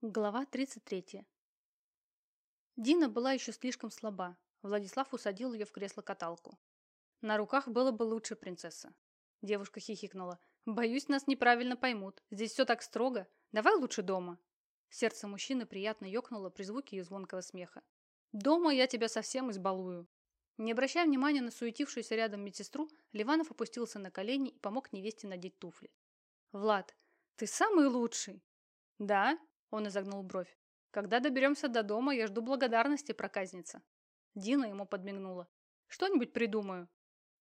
Глава 33. Дина была еще слишком слаба. Владислав усадил ее в кресло-каталку. На руках было бы лучше принцесса. Девушка хихикнула. «Боюсь, нас неправильно поймут. Здесь все так строго. Давай лучше дома». Сердце мужчины приятно ёкнуло при звуке ее звонкого смеха. «Дома я тебя совсем избалую». Не обращая внимания на суетившуюся рядом медсестру, Ливанов опустился на колени и помог невесте надеть туфли. «Влад, ты самый лучший!» «Да?» Он изогнул бровь. «Когда доберемся до дома, я жду благодарности, проказница». Дина ему подмигнула. «Что-нибудь придумаю».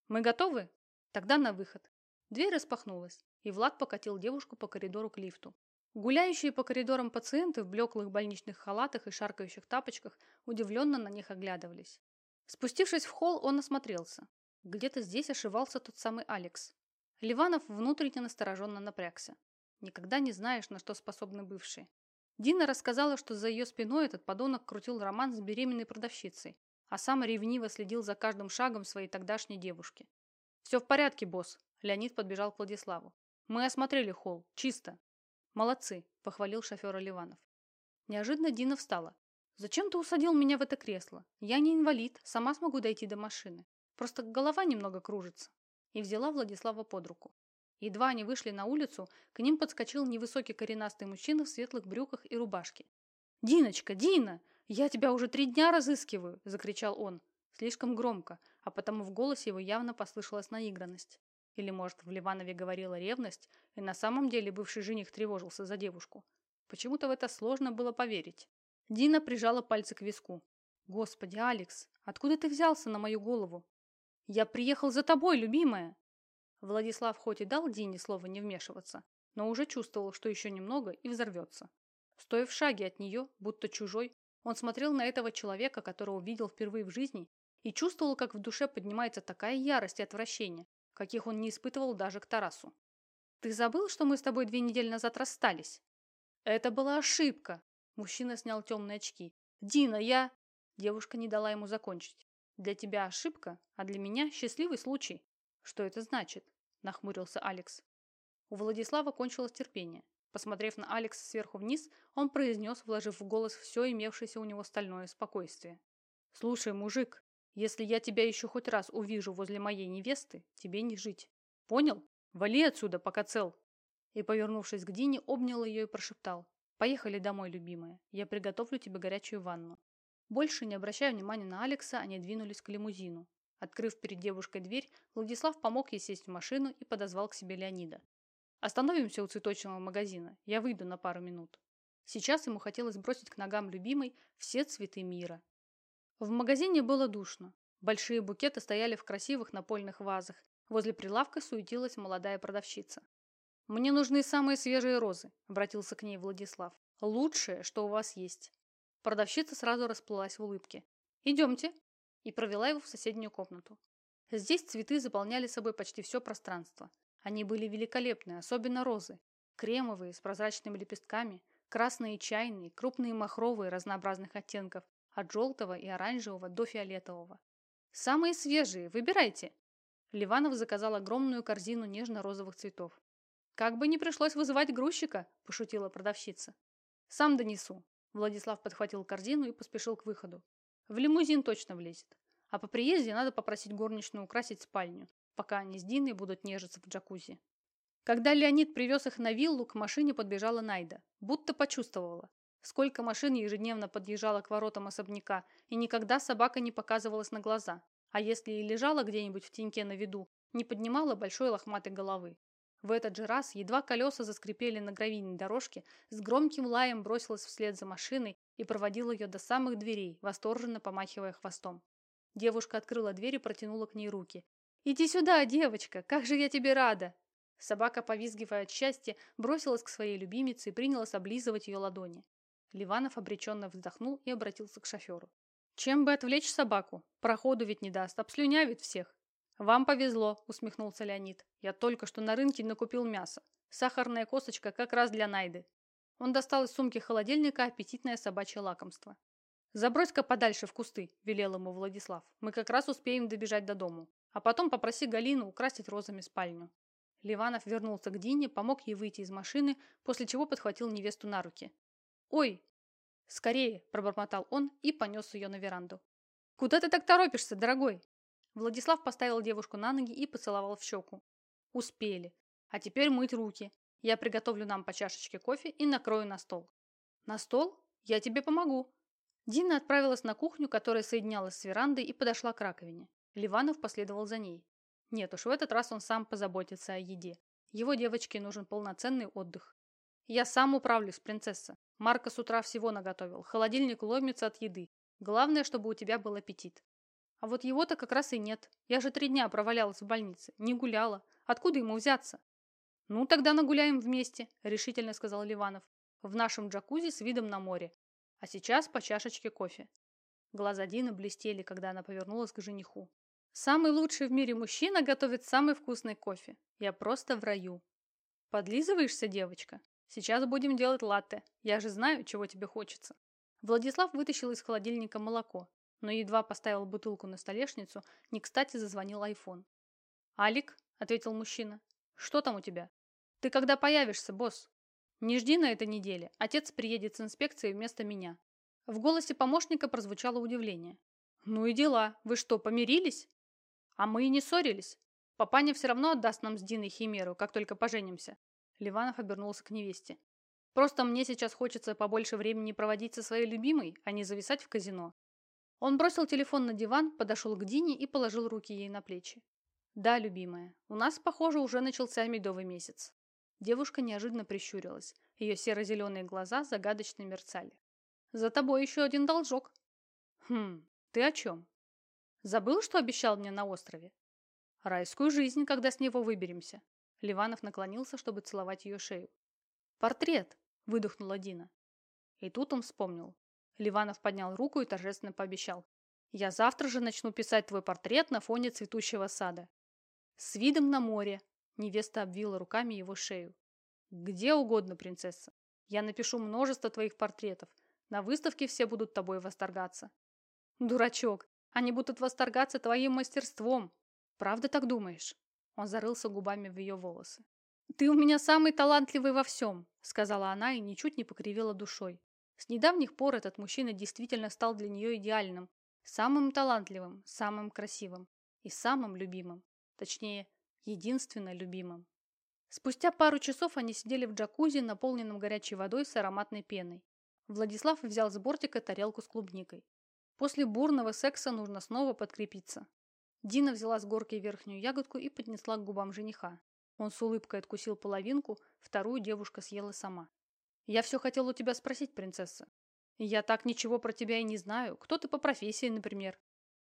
«Мы готовы?» «Тогда на выход». Дверь распахнулась, и Влад покатил девушку по коридору к лифту. Гуляющие по коридорам пациенты в блеклых больничных халатах и шаркающих тапочках удивленно на них оглядывались. Спустившись в холл, он осмотрелся. Где-то здесь ошивался тот самый Алекс. Ливанов внутренне настороженно напрягся. Никогда не знаешь, на что способны бывшие. Дина рассказала, что за ее спиной этот подонок крутил роман с беременной продавщицей, а сам ревниво следил за каждым шагом своей тогдашней девушки. «Все в порядке, босс», – Леонид подбежал к Владиславу. «Мы осмотрели холл. Чисто». «Молодцы», – похвалил шофера Ливанов. Неожиданно Дина встала. «Зачем ты усадил меня в это кресло? Я не инвалид, сама смогу дойти до машины. Просто голова немного кружится». И взяла Владислава под руку. Едва они вышли на улицу, к ним подскочил невысокий коренастый мужчина в светлых брюках и рубашке. «Диночка, Дина! Я тебя уже три дня разыскиваю!» – закричал он. Слишком громко, а потому в голосе его явно послышалась наигранность. Или, может, в Ливанове говорила ревность, и на самом деле бывший жених тревожился за девушку. Почему-то в это сложно было поверить. Дина прижала пальцы к виску. «Господи, Алекс, откуда ты взялся на мою голову?» «Я приехал за тобой, любимая!» Владислав хоть и дал Дине слово не вмешиваться, но уже чувствовал, что еще немного и взорвется. Стоя в шаге от нее, будто чужой, он смотрел на этого человека, которого видел впервые в жизни, и чувствовал, как в душе поднимается такая ярость и отвращение, каких он не испытывал даже к Тарасу. «Ты забыл, что мы с тобой две недели назад расстались?» «Это была ошибка!» Мужчина снял темные очки. «Дина, я...» Девушка не дала ему закончить. «Для тебя ошибка, а для меня счастливый случай. «Что это значит?» – нахмурился Алекс. У Владислава кончилось терпение. Посмотрев на Алекса сверху вниз, он произнес, вложив в голос все имевшееся у него стальное спокойствие. «Слушай, мужик, если я тебя еще хоть раз увижу возле моей невесты, тебе не жить. Понял? Вали отсюда, пока цел!» И, повернувшись к Дине, обнял ее и прошептал. «Поехали домой, любимая. Я приготовлю тебе горячую ванну». Больше не обращая внимания на Алекса, они двинулись к лимузину. Открыв перед девушкой дверь, Владислав помог ей сесть в машину и подозвал к себе Леонида. «Остановимся у цветочного магазина. Я выйду на пару минут». Сейчас ему хотелось бросить к ногам любимой все цветы мира. В магазине было душно. Большие букеты стояли в красивых напольных вазах. Возле прилавка суетилась молодая продавщица. «Мне нужны самые свежие розы», – обратился к ней Владислав. «Лучшее, что у вас есть». Продавщица сразу расплылась в улыбке. «Идемте, и провела его в соседнюю комнату. Здесь цветы заполняли собой почти все пространство. Они были великолепны, особенно розы. Кремовые, с прозрачными лепестками, красные чайные, крупные махровые разнообразных оттенков, от желтого и оранжевого до фиолетового. «Самые свежие, выбирайте!» Ливанов заказал огромную корзину нежно-розовых цветов. «Как бы не пришлось вызывать грузчика», – пошутила продавщица. «Сам донесу». Владислав подхватил корзину и поспешил к выходу. В лимузин точно влезет. А по приезде надо попросить горничную украсить спальню, пока они с Диной будут нежиться в джакузи. Когда Леонид привез их на виллу, к машине подбежала Найда. Будто почувствовала. Сколько машин ежедневно подъезжало к воротам особняка, и никогда собака не показывалась на глаза. А если и лежала где-нибудь в теньке на виду, не поднимала большой лохматой головы. В этот же раз едва колеса заскрипели на гравийной дорожке, с громким лаем бросилась вслед за машиной и проводила ее до самых дверей, восторженно помахивая хвостом. Девушка открыла дверь и протянула к ней руки. «Иди сюда, девочка! Как же я тебе рада!» Собака, повизгивая от счастья, бросилась к своей любимице и принялась облизывать ее ладони. Ливанов обреченно вздохнул и обратился к шоферу. «Чем бы отвлечь собаку? Проходу ведь не даст, обслюнявит всех». «Вам повезло», — усмехнулся Леонид. «Я только что на рынке накупил мясо. Сахарная косточка как раз для Найды. Он достал из сумки холодильника аппетитное собачье лакомство. «Забрось-ка подальше в кусты», – велел ему Владислав. «Мы как раз успеем добежать до дому. А потом попроси Галину украсить розами спальню». Ливанов вернулся к Дине, помог ей выйти из машины, после чего подхватил невесту на руки. «Ой!» «Скорее!» – пробормотал он и понес ее на веранду. «Куда ты так торопишься, дорогой?» Владислав поставил девушку на ноги и поцеловал в щеку. «Успели. А теперь мыть руки. Я приготовлю нам по чашечке кофе и накрою на стол». «На стол? Я тебе помогу». Дина отправилась на кухню, которая соединялась с верандой, и подошла к раковине. Ливанов последовал за ней. Нет уж, в этот раз он сам позаботится о еде. Его девочке нужен полноценный отдых. Я сам управлюсь, принцесса. Марка с утра всего наготовил. Холодильник ломится от еды. Главное, чтобы у тебя был аппетит. А вот его-то как раз и нет. Я же три дня провалялась в больнице. Не гуляла. Откуда ему взяться? Ну, тогда нагуляем вместе, решительно сказал Ливанов. В нашем джакузи с видом на море. А сейчас по чашечке кофе. Глаза Дины блестели, когда она повернулась к жениху. Самый лучший в мире мужчина готовит самый вкусный кофе. Я просто в раю. Подлизываешься, девочка? Сейчас будем делать латте. Я же знаю, чего тебе хочется. Владислав вытащил из холодильника молоко, но едва поставил бутылку на столешницу, не кстати зазвонил айфон. «Алик», — ответил мужчина, — «что там у тебя?» «Ты когда появишься, босс?» «Не жди на этой неделе. Отец приедет с инспекцией вместо меня». В голосе помощника прозвучало удивление. «Ну и дела. Вы что, помирились?» «А мы и не ссорились. Папаня все равно отдаст нам с Диной химеру, как только поженимся». Ливанов обернулся к невесте. «Просто мне сейчас хочется побольше времени проводить со своей любимой, а не зависать в казино. Он бросил телефон на диван, подошел к Дине и положил руки ей на плечи. «Да, любимая, у нас, похоже, уже начался медовый месяц». Девушка неожиданно прищурилась. Ее серо-зеленые глаза загадочно мерцали. «За тобой еще один должок». «Хм, ты о чем?» «Забыл, что обещал мне на острове?» «Райскую жизнь, когда с него выберемся». Ливанов наклонился, чтобы целовать ее шею. «Портрет!» – выдохнула Дина. И тут он вспомнил. Ливанов поднял руку и торжественно пообещал. «Я завтра же начну писать твой портрет на фоне цветущего сада». «С видом на море», — невеста обвила руками его шею. «Где угодно, принцесса. Я напишу множество твоих портретов. На выставке все будут тобой восторгаться». «Дурачок, они будут восторгаться твоим мастерством. Правда так думаешь?» Он зарылся губами в ее волосы. «Ты у меня самый талантливый во всем», — сказала она и ничуть не покривила душой. С недавних пор этот мужчина действительно стал для нее идеальным, самым талантливым, самым красивым и самым любимым. Точнее, единственно любимым. Спустя пару часов они сидели в джакузи, наполненном горячей водой с ароматной пеной. Владислав взял с бортика тарелку с клубникой. После бурного секса нужно снова подкрепиться. Дина взяла с горки верхнюю ягодку и поднесла к губам жениха. Он с улыбкой откусил половинку, вторую девушка съела сама. «Я все хотел у тебя спросить, принцесса. Я так ничего про тебя и не знаю. Кто ты по профессии, например?»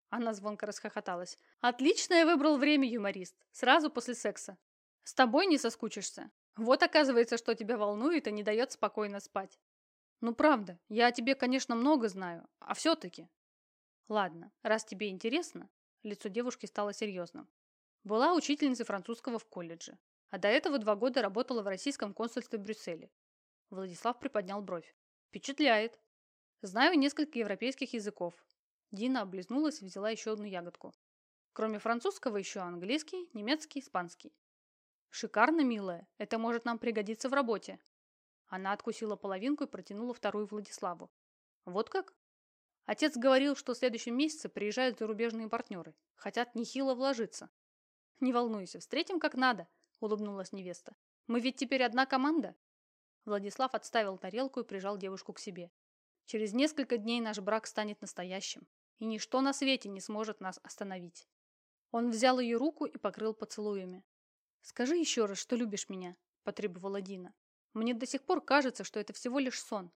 Она звонко расхохоталась. «Отлично я выбрал время, юморист. Сразу после секса. С тобой не соскучишься. Вот оказывается, что тебя волнует и не дает спокойно спать. Ну правда, я о тебе, конечно, много знаю, а все-таки...» «Ладно, раз тебе интересно...» Лицо девушки стало серьезным. Была учительницей французского в колледже, а до этого два года работала в российском консульстве в Брюсселе. Владислав приподнял бровь. Впечатляет. Знаю несколько европейских языков. Дина облизнулась и взяла еще одну ягодку. Кроме французского еще английский, немецкий, испанский. Шикарно, милая. Это может нам пригодиться в работе. Она откусила половинку и протянула вторую Владиславу. Вот как? Отец говорил, что в следующем месяце приезжают зарубежные партнеры. Хотят нехило вложиться. Не волнуйся, встретим как надо, улыбнулась невеста. Мы ведь теперь одна команда. Владислав отставил тарелку и прижал девушку к себе. Через несколько дней наш брак станет настоящим, и ничто на свете не сможет нас остановить. Он взял ее руку и покрыл поцелуями. «Скажи еще раз, что любишь меня», – потребовала Дина. «Мне до сих пор кажется, что это всего лишь сон».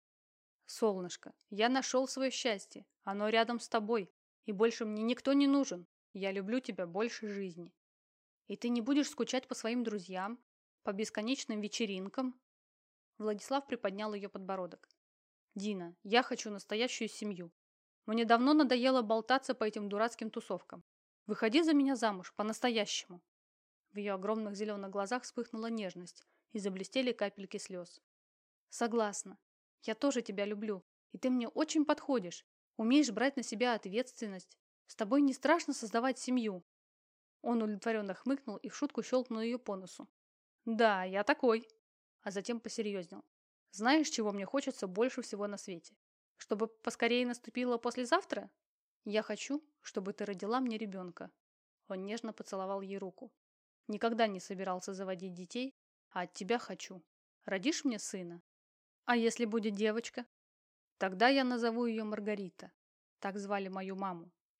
«Солнышко, я нашел свое счастье. Оно рядом с тобой. И больше мне никто не нужен. Я люблю тебя больше жизни». «И ты не будешь скучать по своим друзьям, по бесконечным вечеринкам, Владислав приподнял ее подбородок. «Дина, я хочу настоящую семью. Мне давно надоело болтаться по этим дурацким тусовкам. Выходи за меня замуж, по-настоящему». В ее огромных зеленых глазах вспыхнула нежность и заблестели капельки слез. «Согласна. Я тоже тебя люблю, и ты мне очень подходишь. Умеешь брать на себя ответственность. С тобой не страшно создавать семью». Он удовлетворенно хмыкнул и в шутку щелкнул ее по носу. «Да, я такой», а затем посерьезнел. Знаешь, чего мне хочется больше всего на свете? Чтобы поскорее наступило послезавтра? Я хочу, чтобы ты родила мне ребенка. Он нежно поцеловал ей руку. Никогда не собирался заводить детей, а от тебя хочу. Родишь мне сына? А если будет девочка? Тогда я назову ее Маргарита. Так звали мою маму.